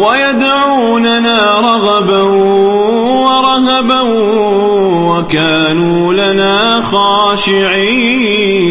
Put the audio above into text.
ويدعوننا رغبا ورهبا وكانوا لنا خاشعين.